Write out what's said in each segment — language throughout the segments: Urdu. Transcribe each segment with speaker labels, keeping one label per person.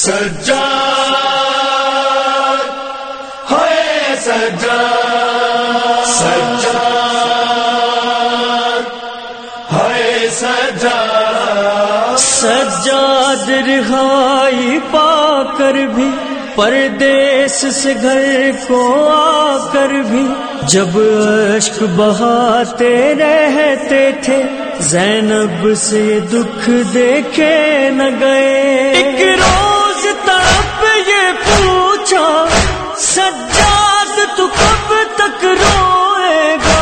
Speaker 1: سجا ہے سجا سجا ہے سجا
Speaker 2: سجاد رہائی پا کر بھی پردیس سے گھر کو آ کر بھی۔ جب اشک بہاتے رہتے تھے زینب سے دکھ دیکھے نہ گئے۔ پوچھا سجاد تو کب تک روئے گا؟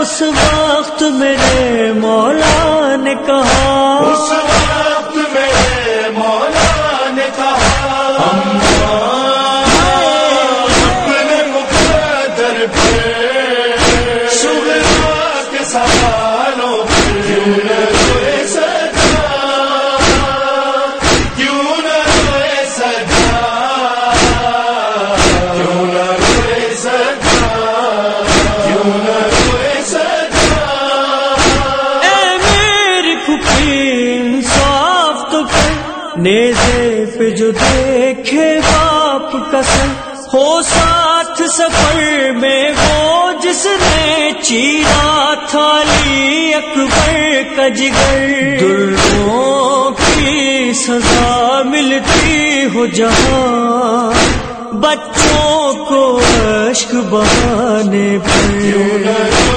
Speaker 2: اس وقت میرے مولا نے کہا،
Speaker 1: اس وقت میرے مولا نے کہا
Speaker 2: نیزے پہ جو دیکھے باپ کا سن ہو ساتھ سفر میں وہ جس نے چیرا تھالی اکبر کا جگر۔ دلوں کی سزا ملتی ہو جہاں، بچوں کو اشک بہانے
Speaker 1: کیوں
Speaker 2: پر۔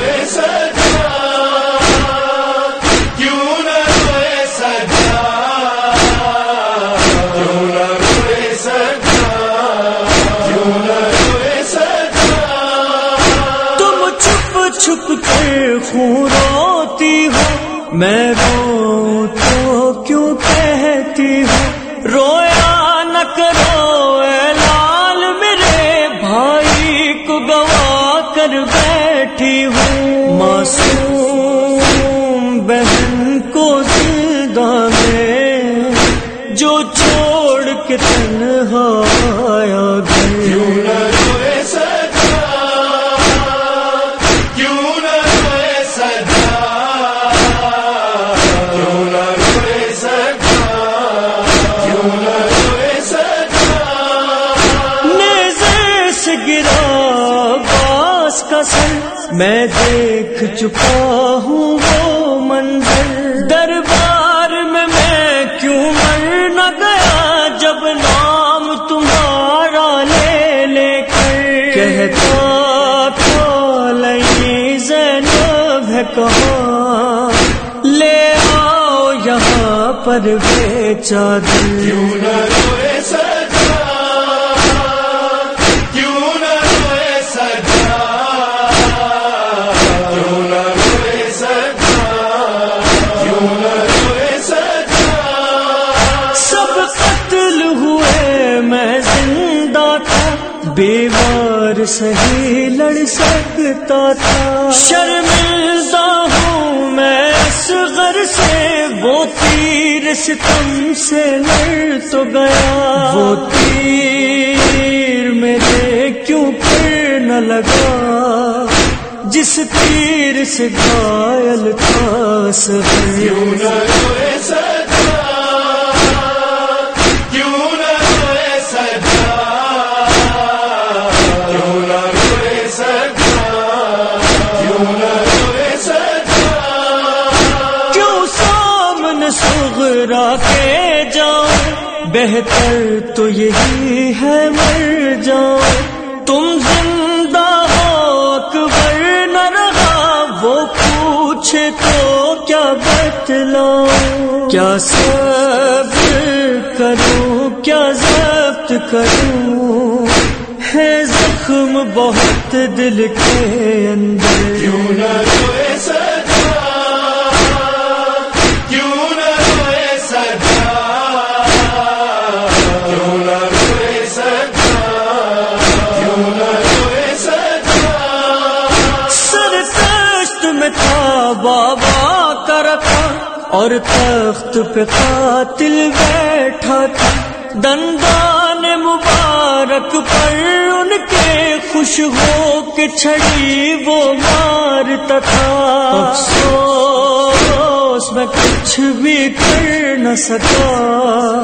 Speaker 2: میں رو تو کیوں کہتی ہوں؟ رویا نہ کرو اے لال، میرے بھائی کو گوا کر بیٹھی ہوں۔ معصوم میں دیکھ چکا ہوں وہ منظر دربار میں میں کیوں مر نہ گیا جب نام تمہارا لے لے کر۔ کہتا تھا لئی زینب ہے کہاں۔ لے آؤ یہاں پر بیچا دل
Speaker 1: کیوں نہ روئے
Speaker 2: بیوار سہی لڑ سکتا تھا۔ شرمندہ ہوں میں اس غر سے وہ تیر ستم سے لڑ تو گیا۔ وہ تیر میرے کیوں پھر نہ لگا؟ جس تیر سے گائل تھا سفر۔ بہتر تو یہی ہے مر جاؤ۔ تم زندہ ہو، اکبر نہ رہا۔ وہ پوچھے تو کیا بتلاؤ کیا صبر کروں؟ کیا ضبط کروں؟ ہے زخم بہت دل کے اندر۔
Speaker 1: کیوں نہ
Speaker 2: میں تھا، بابا کا رکھا اور تخت پہ قاتل بیٹھا تھا۔ دندان مبارک پر ان کے خوش ہو کے چھڑی وہ مارتا تھا۔ افسوس، میں کچھ بھی کر نہ سکا۔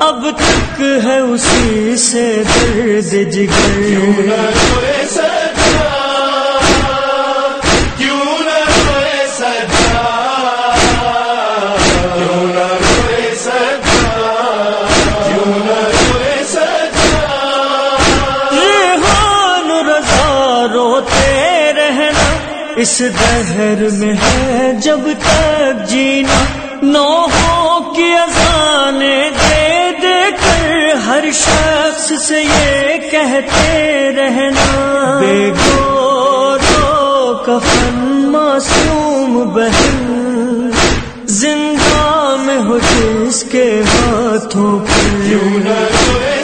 Speaker 2: اب تک ہے اسی سے درد جگر۔ اس دہر میں ہے جب تک جینا نوحوں کی اذانیں دے دے کر ہر شخص سے یہ کہتے رہنا۔ بے گورو کفن معصوم بہن، زندہ میں ہو جس کے ہاتھوں پر۔